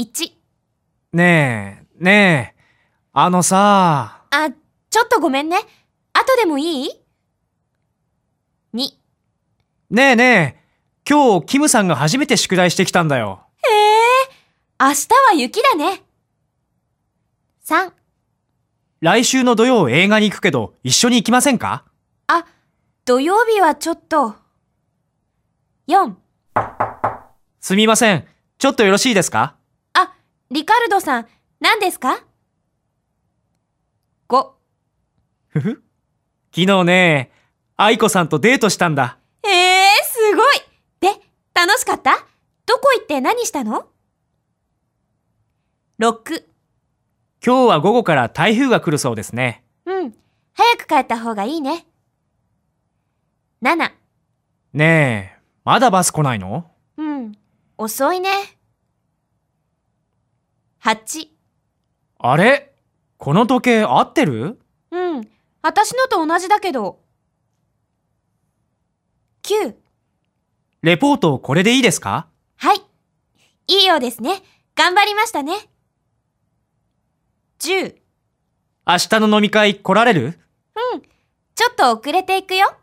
1。ねえ、ねえ、あのさ、あ、ちょっとごめんね。後でもいい ?2。ねえねえ、今日キムさんが初めて宿題してきたんだよ。へえ、明日は雪だね。3。来週の土曜映画に行くけど一緒に行きませんか？あ、土曜日はちょっと。4。すみません。ちょっとよろしいですか？あ、リカルドさん、何ですか ?5。ふふ。昨日ね、愛子さんとデートしたんだ。ええー、すごいで、楽しかった？どこ行って何したの ?6。今日は午後から台風が来るそうですね。うん。早く帰った方がいいね。7。ねえ、まだバス来ないの？うん。遅いね。8。あれ？この時計合ってる？うん。私のと同じだけど。9。レポートこれでいいですか？はい。いいようですね。頑張りましたね。10。明日の飲み会来られる？うん。ちょっと遅れていくよ。